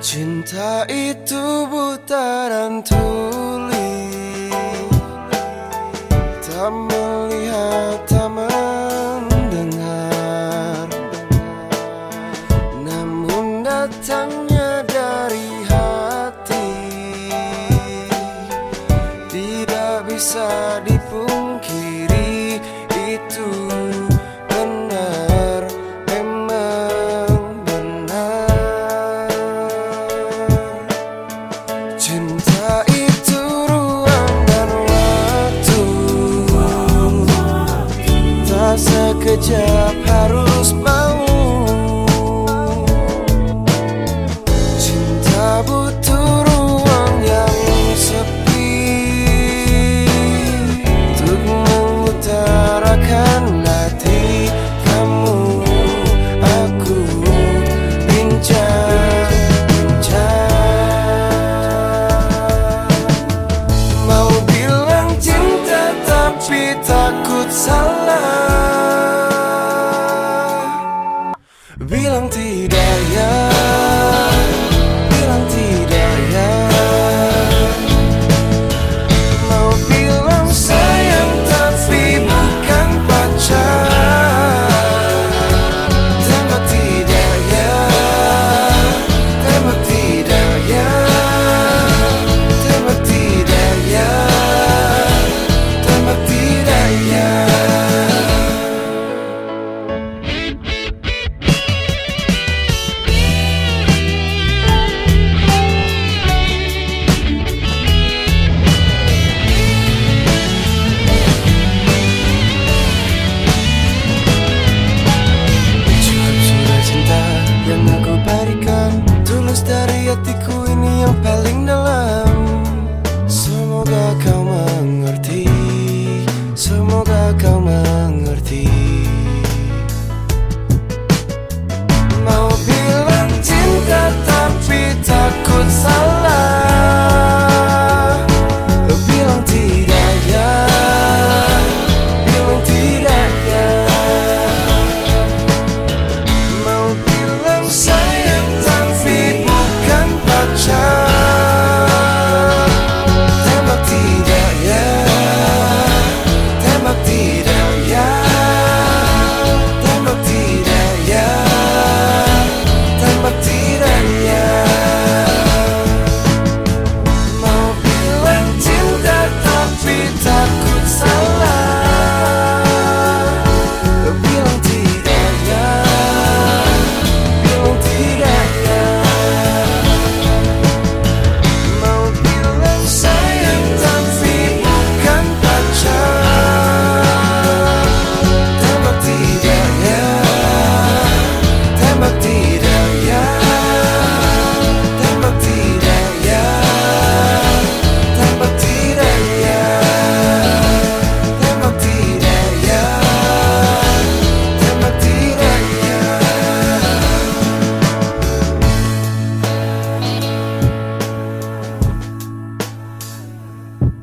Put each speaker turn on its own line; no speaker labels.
Cinta itu buta dan tuli Tak melihat, tak mendengar. Namun datangnya dari hati. Tidak bisa dipungkiri sekejap harus mau. Cinta butuh ruang yang sepi Untuk mengutarakan hati Kamu, aku, bincang-bincang. Mau bilang cinta tapi takut salah Bilang tidak ya minha pele.